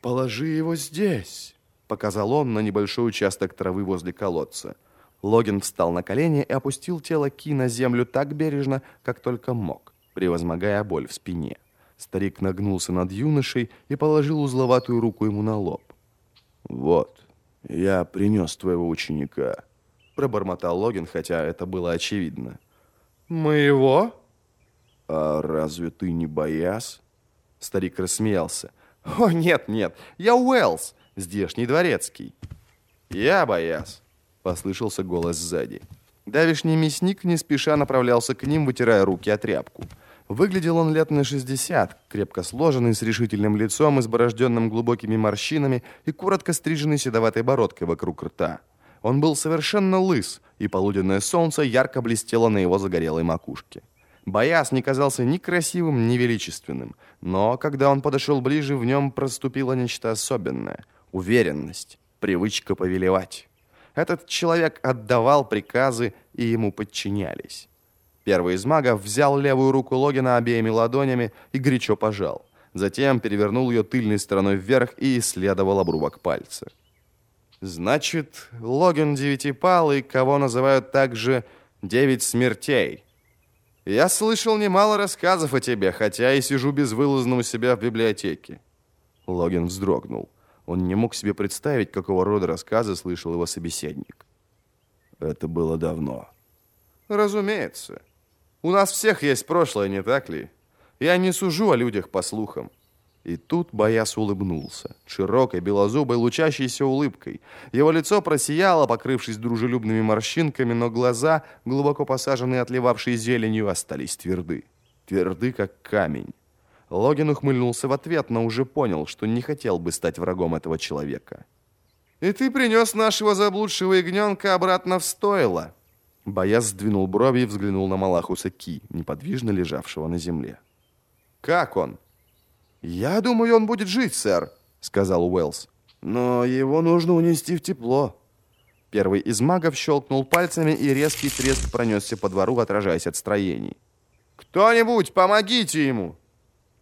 «Положи его здесь», — показал он на небольшой участок травы возле колодца. Логин встал на колени и опустил тело Ки на землю так бережно, как только мог, превозмогая боль в спине. Старик нагнулся над юношей и положил узловатую руку ему на лоб. «Вот, я принес твоего ученика», — пробормотал Логин, хотя это было очевидно. «Моего?» «А разве ты не бояс?» Старик рассмеялся. «О, нет, нет, я Уэллс, здешний дворецкий». «Я бояс», — послышался голос сзади. Давишний мясник не спеша направлялся к ним, вытирая руки о тряпку. Выглядел он лет на 60, крепко сложенный, с решительным лицом, изборожденным глубокими морщинами и коротко стриженной седоватой бородкой вокруг рта. Он был совершенно лыс, и полуденное солнце ярко блестело на его загорелой макушке. Бояс не казался ни красивым, ни величественным, но когда он подошел ближе, в нем проступило нечто особенное — уверенность, привычка повелевать. Этот человек отдавал приказы, и ему подчинялись. Первый из магов взял левую руку Логина обеими ладонями и горячо пожал. Затем перевернул ее тыльной стороной вверх и исследовал обрубок пальца. «Значит, Логин девятипалый, кого называют также «девять смертей». Я слышал немало рассказов о тебе, хотя и сижу безвылазно у себя в библиотеке». Логин вздрогнул. Он не мог себе представить, какого рода рассказы слышал его собеседник. «Это было давно». «Разумеется. У нас всех есть прошлое, не так ли? Я не сужу о людях по слухам. И тут Бояс улыбнулся, широкой, белозубой, лучащейся улыбкой. Его лицо просияло, покрывшись дружелюбными морщинками, но глаза, глубоко посаженные, отливавшие зеленью, остались тверды. Тверды, как камень. Логин ухмыльнулся в ответ, но уже понял, что не хотел бы стать врагом этого человека. «И ты принес нашего заблудшего ягненка обратно в стойло?» Бояс сдвинул брови и взглянул на Малахуса Ки, неподвижно лежавшего на земле. «Как он?» «Я думаю, он будет жить, сэр», — сказал Уэллс. «Но его нужно унести в тепло». Первый из магов щелкнул пальцами, и резкий треск пронесся по двору, отражаясь от строений. «Кто-нибудь, помогите ему!»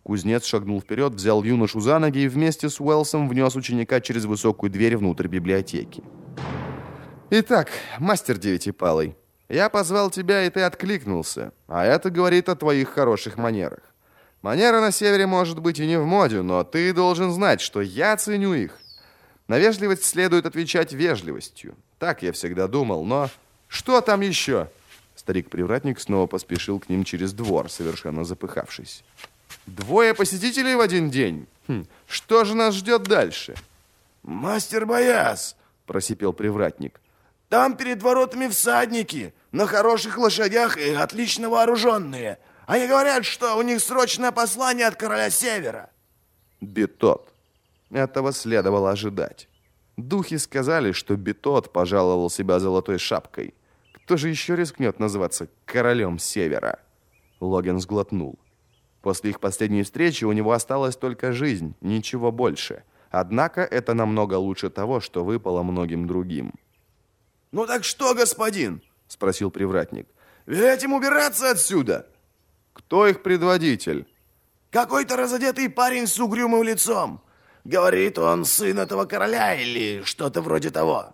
Кузнец шагнул вперед, взял юношу за ноги и вместе с Уэлсом внес ученика через высокую дверь внутрь библиотеки. «Итак, мастер девятипалый, я позвал тебя, и ты откликнулся, а это говорит о твоих хороших манерах. Манера на севере может быть и не в моде, но ты должен знать, что я ценю их. На вежливость следует отвечать вежливостью. Так я всегда думал, но... Что там еще?» Старик-привратник снова поспешил к ним через двор, совершенно запыхавшись. «Двое посетителей в один день? Хм, что же нас ждет дальше?» «Мастер Бояс!» – просипел привратник. «Там перед воротами всадники, на хороших лошадях и отлично вооруженные. Они говорят, что у них срочное послание от короля Севера. Бетот. Этого следовало ожидать. Духи сказали, что Бетот пожаловал себя золотой шапкой. Кто же еще рискнет называться королем Севера? Логин сглотнул. После их последней встречи у него осталась только жизнь, ничего больше. Однако это намного лучше того, что выпало многим другим. «Ну так что, господин?» – спросил привратник. «Велеть им убираться отсюда!» Кто их предводитель? Какой-то разодетый парень с угрюмым лицом. Говорит, он сын этого короля или что-то вроде того.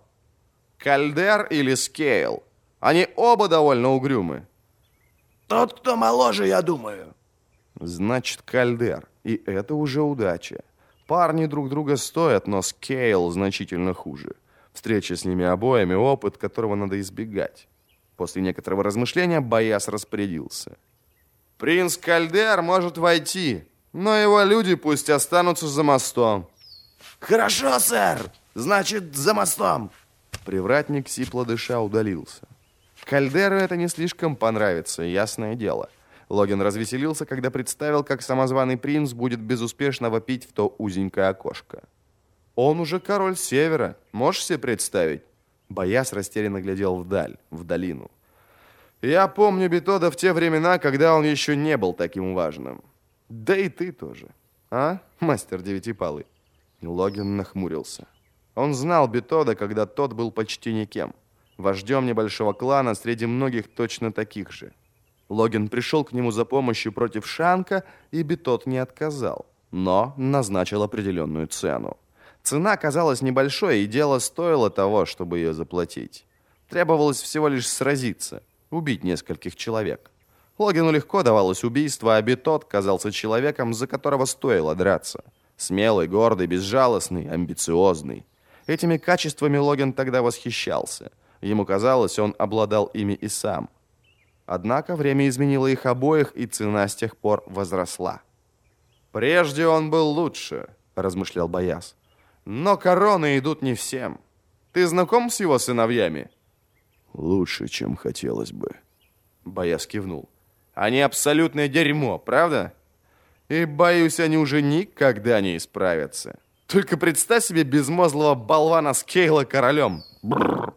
Кальдер или Скейл? Они оба довольно угрюмы. Тот, кто моложе, я думаю. Значит, Кальдер. И это уже удача. Парни друг друга стоят, но Скейл значительно хуже. Встреча с ними обоими – опыт, которого надо избегать. После некоторого размышления Бояс распорядился – Принц Кальдер может войти, но его люди пусть останутся за мостом. Хорошо, сэр. Значит, за мостом. Привратник сипло дыша удалился. Кальдеру это не слишком понравится, ясное дело. Логин развеселился, когда представил, как самозваный принц будет безуспешно вопить в то узенькое окошко. Он уже король севера, можешь себе представить? Бояс растерянно глядел вдаль, в долину. Я помню Бетода в те времена, когда он еще не был таким важным. Да и ты тоже. А, мастер девятипалый? Логин нахмурился. Он знал Бетода, когда тот был почти никем. Вождем небольшого клана среди многих точно таких же. Логин пришел к нему за помощью против Шанка, и Бетод не отказал. но назначил определенную цену. Цена казалась небольшой, и дело стоило того, чтобы ее заплатить. Требовалось всего лишь сразиться, убить нескольких человек. Логину легко давалось убийство, а Бетот казался человеком, за которого стоило драться. Смелый, гордый, безжалостный, амбициозный. Этими качествами Логин тогда восхищался. Ему казалось, он обладал ими и сам. Однако время изменило их обоих, и цена с тех пор возросла. «Прежде он был лучше», — размышлял Бояс. «Но короны идут не всем. Ты знаком с его сыновьями?» «Лучше, чем хотелось бы», — Бояс кивнул. «Они абсолютное дерьмо, правда? И, боюсь, они уже никогда не исправятся. Только представь себе безмозглого болвана Скейла королем. Бррр.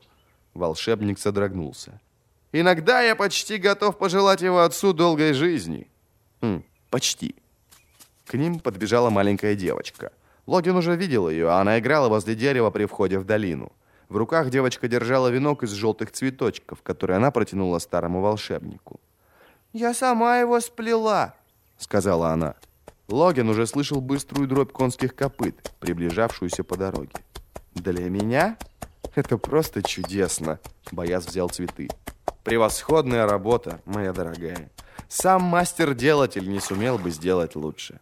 Волшебник содрогнулся. Иногда я почти готов пожелать его отцу долгой жизни. Хм, почти. К ним подбежала маленькая девочка. Логин уже видел ее, а она играла возле дерева при входе в долину. В руках девочка держала венок из желтых цветочков, который она протянула старому волшебнику. «Я сама его сплела», — сказала она. Логин уже слышал быструю дробь конских копыт, приближавшуюся по дороге. «Для меня? Это просто чудесно!» Бояз взял цветы. «Превосходная работа, моя дорогая. Сам мастер-делатель не сумел бы сделать лучше».